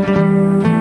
Música